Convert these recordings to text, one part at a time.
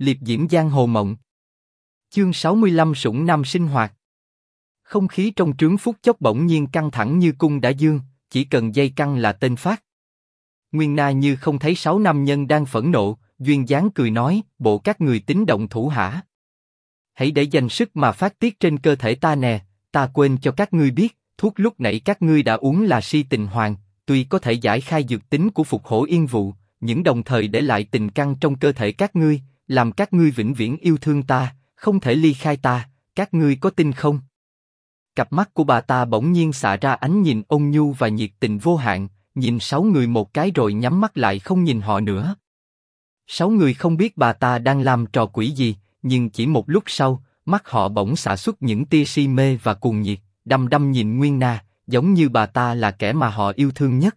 liệp diễm giang hồ mộng. Chương 65 sủng nam sinh hoạt. Không khí trong trướng phút chốc bỗng nhiên căng thẳng như cung đã dương, chỉ cần dây căng là tên phát. Nguyên Na như không thấy sáu nam nhân đang phẫn nộ, duyên dáng cười nói, bộ các người tính động thủ hả? Hãy để dành sức mà phát tiết trên cơ thể ta nè, ta quên cho các ngươi biết, thuốc lúc nãy các ngươi đã uống là si tình hoàng, tuy có thể giải khai dược tính của phục hổ yên vụ, những đồng thời để lại tình căng trong cơ thể các ngươi, làm các ngươi vĩnh viễn yêu thương ta, không thể ly khai ta, các ngươi có tin không? Cặp mắt của bà ta bỗng nhiên xả ra ánh nhìn ôn nhu và nhiệt tình vô hạn, nhìn sáu người một cái rồi nhắm mắt lại không nhìn họ nữa. Sáu người không biết bà ta đang làm trò quỷ gì, nhưng chỉ một lúc sau, mắt họ bỗng xả xuất những tia si mê và cuồng nhiệt, đăm đăm nhìn Nguyên Na, giống như bà ta là kẻ mà họ yêu thương nhất.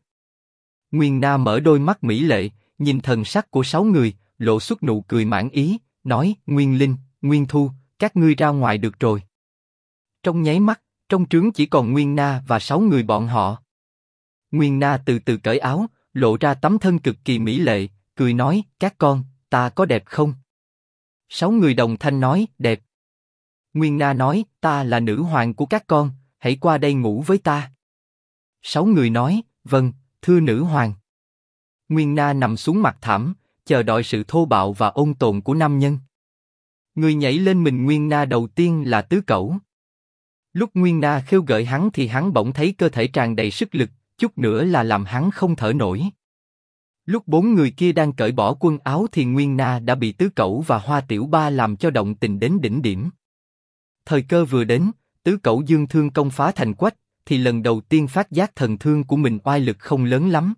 Nguyên Na mở đôi mắt mỹ lệ, nhìn thần sắc của sáu người, lộ xuất nụ cười mãn ý, nói: Nguyên Linh, Nguyên Thu, các ngươi ra ngoài được rồi. Trong nháy mắt, trong trướng chỉ còn Nguyên Na và sáu người bọn họ. Nguyên Na từ từ cởi áo, lộ ra tấm thân cực kỳ mỹ lệ, cười nói: các con, ta có đẹp không? Sáu người đồng thanh nói: đẹp. Nguyên Na nói: ta là nữ hoàng của các con, hãy qua đây ngủ với ta. Sáu người nói: vâng, thưa nữ hoàng. Nguyên Na nằm xuống mặt thảm, chờ đợi sự thô bạo và ôn tồn của nam nhân. Người nhảy lên mình Nguyên Na đầu tiên là tứ cẩu. Lúc Nguyên Na khêu gợi hắn thì hắn bỗng thấy cơ thể tràn đầy sức lực, chút nữa là làm hắn không thở nổi. Lúc bốn người kia đang cởi bỏ quần áo thì Nguyên Na đã bị tứ cẩu và Hoa Tiểu Ba làm cho động tình đến đỉnh điểm. Thời cơ vừa đến, tứ cẩu dương thương công phá thành quách, thì lần đầu tiên phát giác thần thương của mình oai lực không lớn lắm.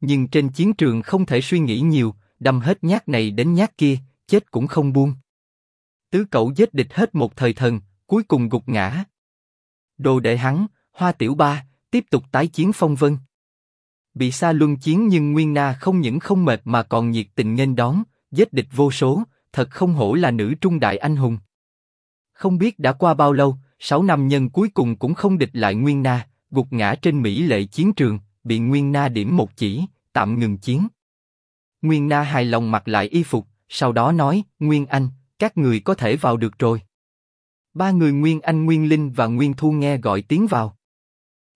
Nhưng trên chiến trường không thể suy nghĩ nhiều, đâm hết nhát này đến nhát kia, chết cũng không buông. Tứ cậu giết địch hết một thời thần, cuối cùng gục ngã. Đồ đệ hắn, Hoa Tiểu Ba, tiếp tục tái chiến phong vân. Bị xa luân chiến nhưng Nguyên Na không những không mệt mà còn nhiệt tình nghênh đón, giết địch vô số, thật không hổ là nữ trung đại anh hùng. Không biết đã qua bao lâu, sáu năm nhân cuối cùng cũng không địch lại Nguyên Na, gục ngã trên mỹ lệ chiến trường, bị Nguyên Na điểm một chỉ, tạm ngừng chiến. Nguyên Na hài lòng mặc lại y phục, sau đó nói, Nguyên Anh, các người có thể vào được rồi. Ba người Nguyên Anh, Nguyên Linh và Nguyên Thu nghe gọi tiếng vào.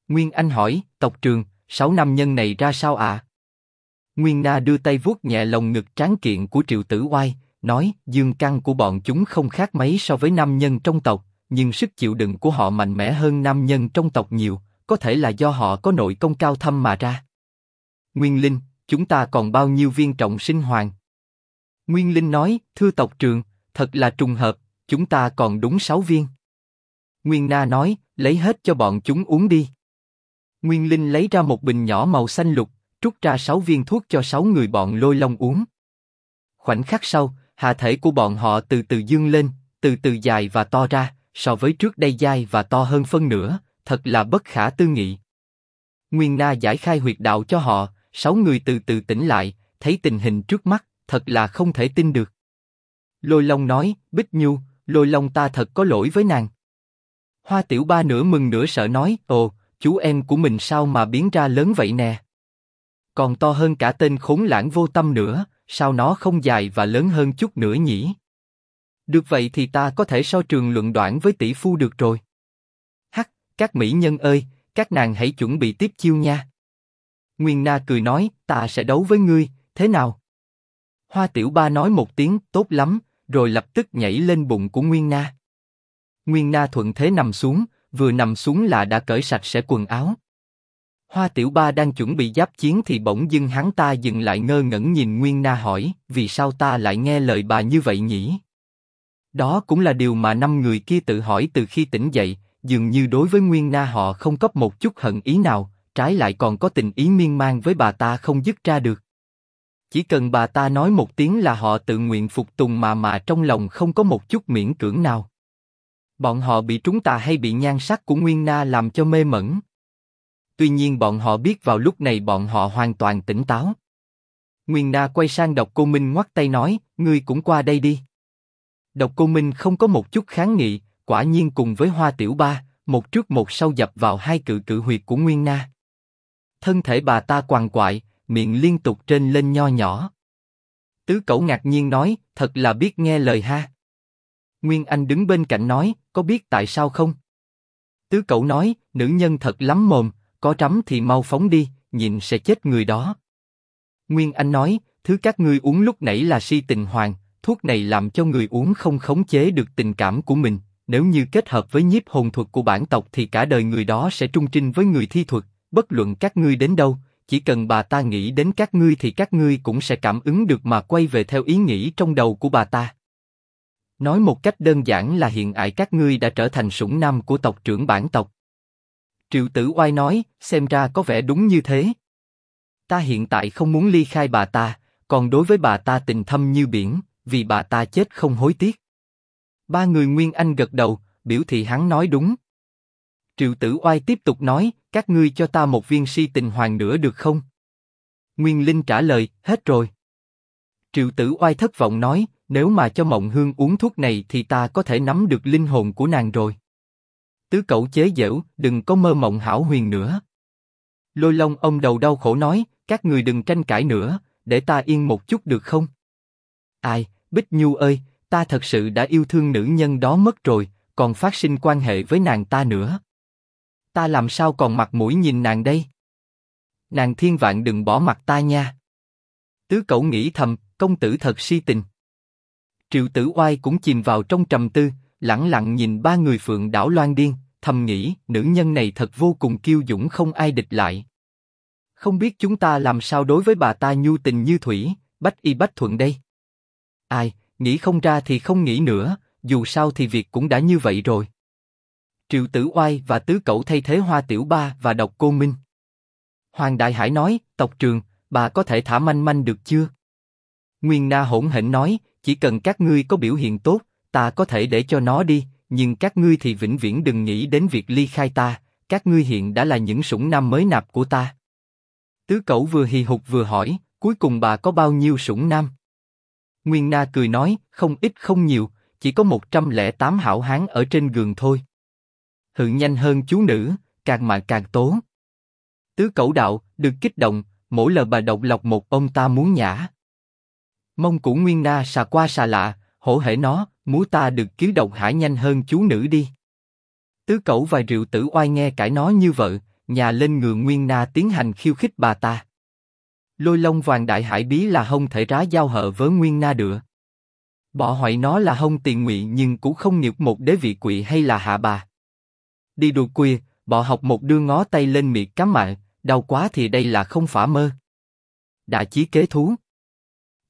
Nguyên Anh hỏi, tộc trường, sáu nam nhân này ra sao ạ? À? Nguyên Na đưa tay vuốt nhẹ lồng ngực tráng kiện của Triệu Tử Oai, nói, dương căn của bọn chúng không khác mấy so với nam nhân trong tộc, nhưng sức chịu đựng của họ mạnh mẽ hơn nam nhân trong tộc nhiều, có thể là do họ có nội công cao thâm mà ra. Nguyên Linh, chúng ta còn bao nhiêu viên trọng sinh hoàng? Nguyên Linh nói, thưa tộc trường, thật là trùng hợp, chúng ta còn đúng sáu viên. Nguyên Na nói, lấy hết cho bọn chúng uống đi. Nguyên Linh lấy ra một bình nhỏ màu xanh lục, trút ra sáu viên thuốc cho sáu người bọn lôi long uống. Khoảnh khắc sau, hạ thể của bọn họ từ từ dương lên, từ từ dài và to ra, so với trước đây dài và to hơn phân nửa, thật là bất khả tư nghị. Nguyên Na giải khai huyệt đạo cho họ, sáu người từ từ tỉnh lại, thấy tình hình trước mắt, thật là không thể tin được. Lôi Long nói, Bích Nhu, Lôi Long ta thật có lỗi với nàng. Hoa Tiểu Ba nửa mừng nửa sợ nói, ồ, chú em của mình sao mà biến ra lớn vậy nè? Còn to hơn cả tên khốn lãng vô tâm nữa, sao nó không dài và lớn hơn chút nữa nhỉ? Được vậy thì ta có thể so trường luận đoạn với tỷ phu được rồi. Các mỹ nhân ơi, các nàng hãy chuẩn bị tiếp chiêu nha. Nguyên Na cười nói, ta sẽ đấu với ngươi, thế nào? Hoa Tiểu Ba nói một tiếng, tốt lắm, rồi lập tức nhảy lên bụng của Nguyên Na. Nguyên Na thuận thế nằm xuống, vừa nằm xuống là đã cởi sạch sẽ quần áo. Hoa Tiểu Ba đang chuẩn bị giáp chiến thì bỗng dưng hắn ta dừng lại ngơ ngẩn nhìn Nguyên Na hỏi, vì sao ta lại nghe lời bà như vậy nhỉ? Đó cũng là điều mà năm người kia tự hỏi từ khi tỉnh dậy, dường như đối với Nguyên Na họ không có một chút hận ý nào, trái lại còn có tình ý miên man với bà ta không dứt ra được. Chỉ cần bà ta nói một tiếng là họ tự nguyện phục tùng mà mà trong lòng không có một chút miễn cưỡng nào. Bọn họ bị trúng tà hay bị nhan sắc của Nguyên Na làm cho mê mẩn. Tuy nhiên bọn họ biết vào lúc này bọn họ hoàn toàn tỉnh táo. Nguyên Na quay sang Độc Cô Minh ngoắt tay nói, ngươi cũng qua đây đi. Độc Cô Minh không có một chút kháng nghị, quả nhiên cùng với Hoa Tiểu Ba, một trước một sau dập vào hai cự cự huyệt của Nguyên Na. Thân thể bà ta quằn quại, miệng liên tục trên lên nho nhỏ. Tứ cẩu ngạc nhiên nói, thật là biết nghe lời ha. Nguyên Anh đứng bên cạnh nói, có biết tại sao không? Tứ cẩu nói, nữ nhân thật lắm mồm, có trắm thì mau phóng đi, nhìn sẽ chết người đó. Nguyên Anh nói, thứ các ngươi uống lúc nãy là si tình hoàng, thuốc này làm cho người uống không khống chế được tình cảm của mình. Nếu như kết hợp với nhiếp hồn thuật của bản tộc thì cả đời người đó sẽ trung trinh với người thi thuật, bất luận các ngươi đến đâu, chỉ cần bà ta nghĩ đến các ngươi thì các ngươi cũng sẽ cảm ứng được mà quay về theo ý nghĩ trong đầu của bà ta. Nói một cách đơn giản là hiện tại các ngươi đã trở thành sủng nam của tộc trưởng bản tộc. Triệu Tử Oai nói, xem ra có vẻ đúng như thế. Ta hiện tại không muốn ly khai bà ta, còn đối với bà ta tình thâm như biển, vì bà ta chết không hối tiếc. Ba người Nguyên Anh gật đầu, biểu thị hắn nói đúng. Triệu Tử Oai tiếp tục nói, các ngươi cho ta một viên si tình hoàng nữa được không? Nguyên Linh trả lời, hết rồi. Triệu Tử Oai thất vọng nói, nếu mà cho Mộng Hương uống thuốc này thì ta có thể nắm được linh hồn của nàng rồi. Tứ cậu chế giễu, đừng có mơ mộng hảo huyền nữa. Lôi Long ông đầu đau khổ nói, các người đừng tranh cãi nữa, để ta yên một chút được không? Ai, Bích Nhu ơi, ta thật sự đã yêu thương nữ nhân đó mất rồi, còn phát sinh quan hệ với nàng ta nữa. Ta làm sao còn mặt mũi nhìn nàng đây? Nàng thiên vạn đừng bỏ mặt ta nha. Tứ cậu nghĩ thầm, công tử thật si tình. Triệu Tử Oai cũng chìm vào trong trầm tư, lặng lặng nhìn ba người phượng đảo loan điên, thầm nghĩ, nữ nhân này thật vô cùng kiêu dũng không ai địch lại. Không biết chúng ta làm sao đối với bà ta nhu tình như thủy, bách y bách thuận đây. Ai, nghĩ không ra thì không nghĩ nữa, dù sao thì việc cũng đã như vậy rồi. Triệu Tử Oai và Tứ Cẩu thay thế Hoa Tiểu Ba và Độc Cô Minh. Hoàng Đại Hải nói, tộc trường, bà có thể thả manh manh được chưa? Nguyên Na hỗn hển nói, chỉ cần các ngươi có biểu hiện tốt, ta có thể để cho nó đi, nhưng các ngươi thì vĩnh viễn đừng nghĩ đến việc ly khai ta, các ngươi hiện đã là những sủng nam mới nạp của ta. Tứ Cẩu vừa hì hục vừa hỏi, cuối cùng bà có bao nhiêu sủng nam? Nguyên Na cười nói, không ít không nhiều, chỉ có 108 hảo hán ở trên giường thôi. Hự nhanh hơn chú nữ, càng mà càng tố. Tứ cẩu đạo, được kích động, mỗi lần bà độc lọc một ông ta muốn nhả. Mông cũ Nguyên Na xà qua xà lạ, hổ hể nó, muốn ta được cứu độc hải nhanh hơn chú nữ đi. Tứ cẩu và rượu tử oai nghe cãi nói như vợ, nhà lên ngựa Nguyên Na tiến hành khiêu khích bà ta. Lôi Long Vàng Đại Hải Bí là hông thể rá giao hợ với Nguyên Na được. Bỏ hỏi nó là hông tiền nguyện nhưng cũng không nghiệp một đế vị quỷ hay là hạ bà. Đi đùa quê, bỏ học một đưa ngó tay lên miệng cắm mạng, đau quá thì đây là không phải mơ. Đã chí kế thú.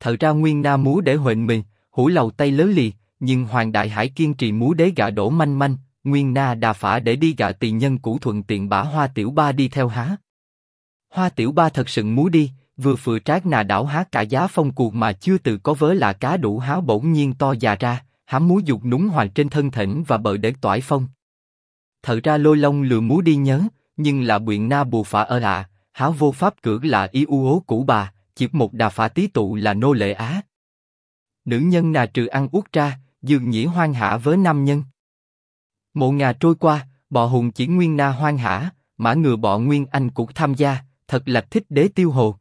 Thật ra Nguyên Na múa để huệnh mình, hủ lầu tay lớn lì, nhưng Hoàng Đại Hải kiên trì múa đế gạ đổ manh manh, Nguyên Na đà phả để đi gạ tiền nhân cũ thuận tiện bả Hoa Tiểu Ba đi theo há. Hoa Tiểu Ba thật sự múa đi, vừa phựa trác nà đảo há cả giá phong cuộc mà chưa từ có vớ là cá đủ háo bỗng nhiên to già ra, hám múa dục núng hoàng trên thân thỉnh và bờ để toải phong. Thật ra lôi long lừa múa đi nhớ, nhưng là biện na bù phả ở lạ, háo vô pháp cưỡng là y u ố cũ bà, chỉ một đà phả tí tụ là nô lệ á. Nữ nhân nà trừ ăn uất ra, dường nhĩ hoang hạ với nam nhân. Mộ ngà trôi qua, bọ hùng chỉ nguyên na hoang hạ, mã ngừa bọ nguyên anh cũng tham gia, thật là thích đế tiêu hồ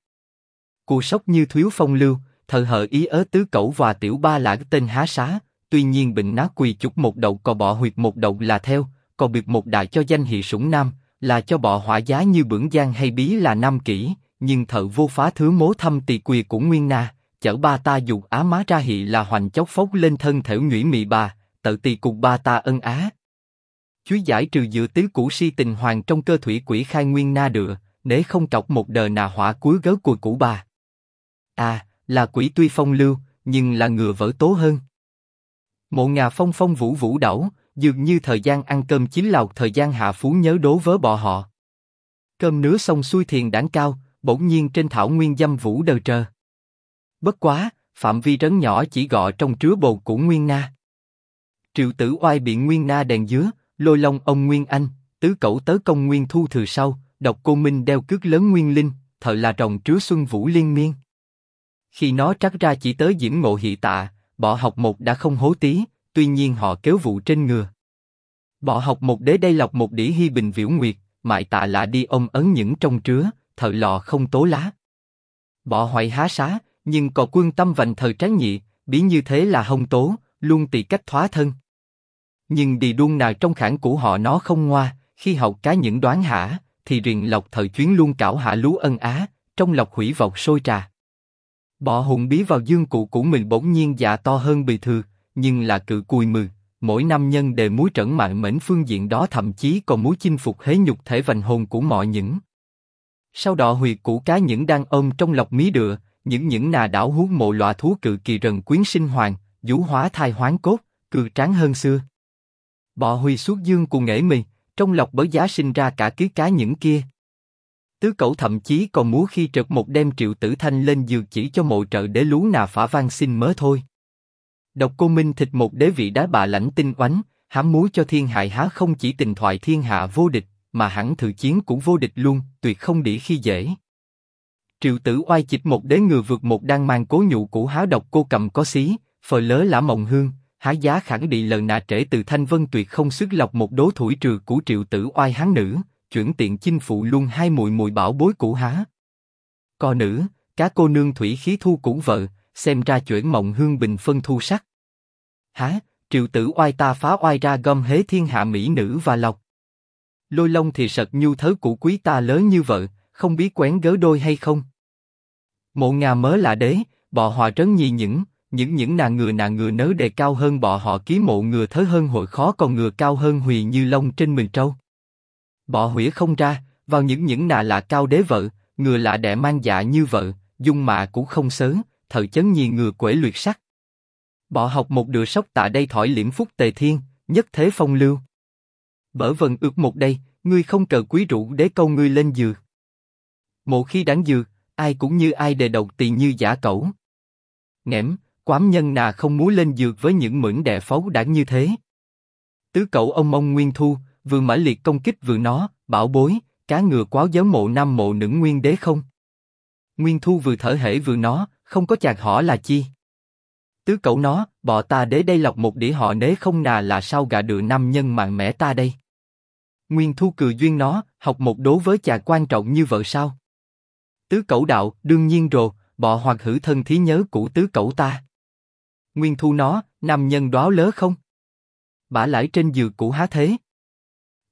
cú sốc như thiếu phong lưu, thờ hờ ý ớ tứ cẩu và tiểu ba là tên há xá, tuy nhiên bệnh ná quỳ chục một đầu cò bọ huyệt một đầu là theo, cò biệt một đại cho danh hiệu sủng nam, là cho bọ hỏa giá như bưởi giang hay bí là nam kỹ, nhưng thợ vô phá thứ mố thâm tỳ quỳ của nguyên na, chở ba ta dục á má ra hị là hoành chốc phốc lên thân thểu nhũy mị bà, tự tỳ cục ba ta ân á. Chúy giải trừ dự tứ cũ si tình hoàng trong cơ thủy quỷ khai nguyên na được, để không cọc một đời nà hỏa cuối gớ cùi cũ bà. À, là quỷ tuy phong lưu, nhưng là ngựa vỡ tố hơn. Mộ ngà phong phong vũ vũ đảo, dường như thời gian ăn cơm chín lầu thời gian hạ phú nhớ đố vớ bọ họ. Cơm nứa xong xuôi thiền đảng cao, bỗng nhiên trên thảo nguyên dâm vũ đờ trơ. Bất quá, phạm vi rấn nhỏ chỉ gọ trong trứa bầu của Nguyên Na. Triệu tử oai bị Nguyên Na đèn dứa, lôi long ông Nguyên Anh, tứ cẩu tớ công Nguyên Thu thừa sau, độc cô Minh đeo cước lớn Nguyên Linh, thợ là rồng trứa xuân vũ liên miên. Khi nó trắc ra chỉ tới diễm ngộ hị tạ, bỏ học một đã không hố tí, tuy nhiên họ kéo vụ trên ngừa. Bỏ học một đế đây lọc một đĩ hy bình viễu nguyệt, mại tạ lạ đi ông ấn những trong trứa, thợ lò không tố lá. Bỏ hoại há xá, nhưng có quân tâm vành thời tráng nhị, bí như thế là hông tố, luôn tỳ cách thoá thân. Nhưng đi đuôn nào trong khản của họ nó không ngoa, khi học cá những đoán hả, thì riền lọc thời chuyến luôn cảo hạ lú ân á, trong lọc hủy vọc sôi trà. Bỏ hùng bí vào dương cụ của mình bỗng nhiên dạ to hơn bì thừa, nhưng là cự cùi mừ, mỗi năm nhân đề muối trẩn mạng mệnh phương diện đó thậm chí còn muối chinh phục hế nhục thể vành hồn của mọi những. Sau đó huyệt củ cá những đang ôm trong lọc mí đựa, những những nà đảo hú mộ loạ thú cự kỳ rần quyến sinh hoàng, vũ hóa thai hoán cốt, cự tráng hơn xưa. Bọ huy suốt dương cùng nghệ mì, trong lọc bởi giá sinh ra cả ký cá những kia. Tứ cẩu thậm chí còn múa khi trật một đêm triệu tử thanh lên dược chỉ cho mộ trợ để lú nà phả van xin mớ thôi. Độc cô Minh thịt một đế vị đá bà lãnh tinh oánh, hám múa cho thiên hại há không chỉ tình thoại thiên hạ vô địch, mà hẳn thử chiến cũng vô địch luôn, tuyệt không đỉ khi dễ. Triệu tử oai chịch một đế ngừa vượt một đang mang cố nhụ cũ há độc cô cầm có xí, phờ lớ lã mộng hương, há giá khẳng định lần nạ trễ từ thanh vân tuyệt không xước lọc một đố thủi trừ của triệu tử oai hán nữ, chuyển tiện chinh phụ luôn hai mùi mùi bảo bối cũ há. Co nữ, cá cô nương thủy khí thu cũ vợ, xem ra chuyển mộng hương bình phân thu sắc. Há, triệu tử oai ta phá oai ra gom hế thiên hạ mỹ nữ và lộc. Lôi long thì sật nhu thớ cũ quý ta lớn như vợ, không biết quén gớ đôi hay không. Mộ ngà mớ là đế, bọ hòa trấn nhi những, những những nàng ngừa nàng ngừa nớ đề cao hơn bọ họ ký mộ ngừa thớ hơn hội khó còn ngừa cao hơn hùy như long trên mình trâu bỏ hủy không ra, vào những những nà là cao đế vợ, ngừa lạ đẻ mang dạ như vợ, dung mạ cũng không sớ, thời chấn nhi ngừa quể luyệt sắc. bỏ học một đựa sóc tạ đây thỏi liễm phúc tề thiên, nhất thế phong lưu. Bở vần ước một đây, ngươi không cờ quý rượu đế câu ngươi lên dừa Một khi đáng dừa, ai cũng như ai đề đầu tiền như giả cẩu. Ngẽm, quám nhân nà không muốn lên dược với những mượn đè phấu đảng như thế. Tứ cậu ông mong nguyên thu, vừa mãnh liệt công kích vừa nó, bảo bối, cá ngựa quá giấu mộ nam mộ nữ nguyên đế không. Nguyên thu vừa thở hể vừa nó, không có chạc họ là chi. Tứ cậu nó, bọ ta đế đây lọc một đĩa họ nế không nà là sao gà được nam nhân mạng mẽ ta đây. Nguyên thu cười duyên nó, học một đố với chà quan trọng như vợ sao. Tứ cẩu đạo, đương nhiên rồi, bọ hoặc hữu thân thí nhớ cũ tứ cẩu ta. Nguyên thu nó, nam nhân đó lớ không? Bả lãi trên giường cũ há thế.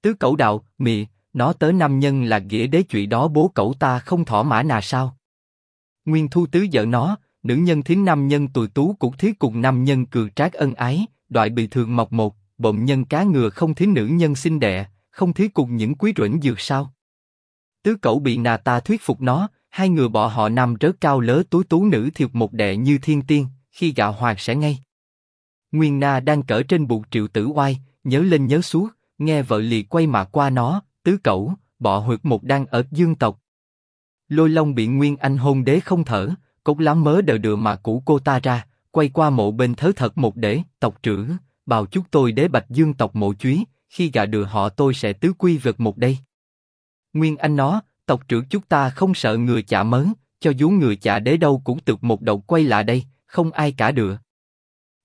Tứ cẩu đạo, mị, nó tới nam nhân là nghĩa đế chuyện đó bố cẩu ta không thỏa mã nà sao? Nguyên thu tứ vợ nó, nữ nhân thiến nam nhân tùy tú cũng thiết cùng nam nhân cừ trác ân ái, đoại bị thường mọc một, bộn nhân cá ngừa không thiến nữ nhân sinh đệ không thiết cùng những quý ruynh dược sao? Tứ cẩu bị nà ta thuyết phục nó, hai người bỏ họ nằm rớt cao lớ túi tú nữ thiệp một đệ như thiên tiên, khi gạo hoàng sẽ ngay. Nguyên Na đang cỡ trên bụng triệu tử oai, nhớ lên nhớ xuống, nghe vợ lì quay mà qua nó, tứ cẩu, bọ huyệt một đang ở dương tộc. Lôi Long bị Nguyên Anh hôn đế không thở, cốt lắm mớ đờ đựa mà cũ cô ta ra, quay qua mộ bên thớ thật một đế, tộc trưởng, bào chúc tôi đế bạch dương tộc mộ chúy, khi gà đựa họ tôi sẽ tứ quy vượt một đây. Nguyên Anh nó, tộc trưởng chúng ta không sợ người chả mớn, cho dù người chả đế đâu cũng tự một đầu quay lại đây, không ai cả được.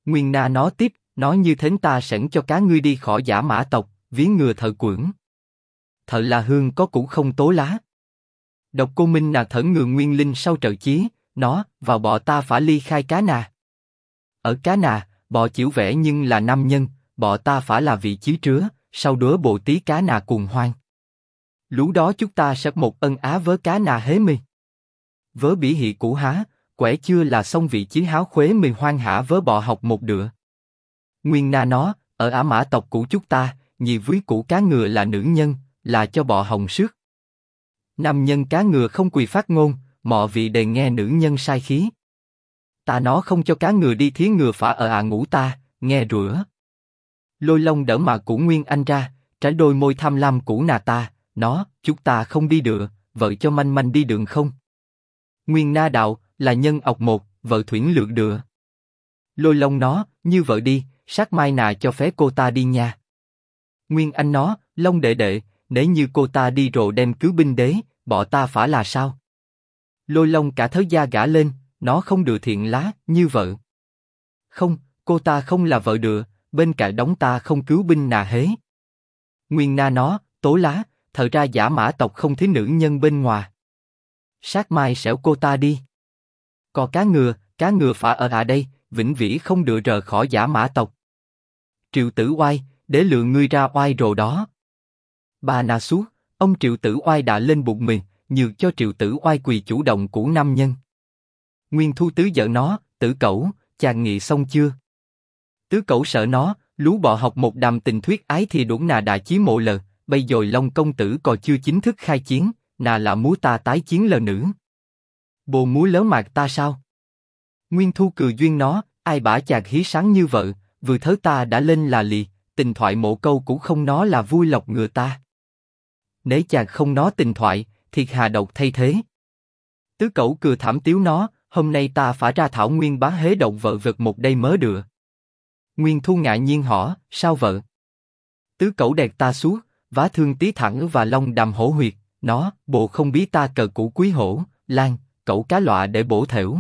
Nguyên Na nó tiếp, nói như thế ta sẵn cho cá ngươi đi khỏi giả mã tộc, viếng ngừa thợ quưởng. Thợ là hương có cũng không tố lá. Độc cô Minh nà thở ngừa nguyên linh sau trợ chí, nó, vào bọ ta phải ly khai cá nà. Ở cá nà, bọ chịu vẽ nhưng là nam nhân, bọ ta phải là vị chí trứa, sau đứa bộ tí cá nà cùng hoang. lũ đó chúng ta sẽ một ân á với cá nà hế mi. Vớ bỉ hị cũ há, quẻ chưa là xong vị chí háo khuế mì hoang hả vớ bọ học một đựa. Nguyên na nó, ở ả mã tộc của chúng ta, nhì với củ cá ngựa là nữ nhân, là cho bọ hồng sước. Nam nhân cá ngựa không quỳ phát ngôn, mọ vị đề nghe nữ nhân sai khí. Ta nó không cho cá ngựa đi thí ngựa phả ở à ngủ ta, nghe rửa. Lôi long đỡ mà củ nguyên anh ra, trái đôi môi tham lam củ nà ta, nó, chúng ta không đi được, vợ cho manh manh đi đường không? Nguyên na đạo, là nhân ọc một, vợ thuyển lượt được. Lôi long nó, như vợ đi, sát mai nà cho phép cô ta đi nha. Nguyên anh nó, long đệ đệ, nếu như cô ta đi rồi đem cứu binh đế, bỏ ta phải là sao? Lôi long cả thớ da gã lên, nó không được thiện lá, như vợ. Không, cô ta không là vợ được, bên cạnh đóng ta không cứu binh nà hế. Nguyên na nó, tố lá, thật ra giả mã tộc không thấy nữ nhân bên ngoài. Sát mai xẻo cô ta đi. Có cá ngựa, cá ngựa phả ở à đây, vĩnh vĩ không được rời khỏi giả mã tộc. Triệu Tử Oai, để lừa ngươi ra oai rồi đó. Bà na suốt, ông Triệu Tử Oai đã lên bụng mình, nhường cho Triệu Tử Oai quỳ chủ động của nam nhân. Nguyên Thu Tứ vợ nó, Tử Cẩu, chàng nghị xong chưa? Tứ Cẩu sợ nó, lú bọ học một đàm tình thuyết ái thì đủ nà đại chí mộ lờ, bây giờ Long công tử còn chưa chính thức khai chiến, nà là múa ta tái chiến lờ nữ. Bồ múa lớn mạc ta sao? Nguyên Thu cười duyên nó, ai bả chàng hí sáng như vợ, vừa thớ ta đã lên là lì, tình thoại mộ câu cũng không nó là vui lọc ngựa ta. Nếu chàng không nó tình thoại, thiệt hà độc thay thế. Tứ cẩu cười thảm tiếu nó, hôm nay ta phải ra thảo nguyên bá hế động vợ vật một đây mớ được. Nguyên Thu ngại nhiên họ, sao vợ? Tứ cẩu đẹp ta suốt, vá thương tí thẳng và long đầm hổ huyệt, nó, bộ không biết ta cờ cũ quý hổ, lan, cẩu cá lọa để bổ thểu.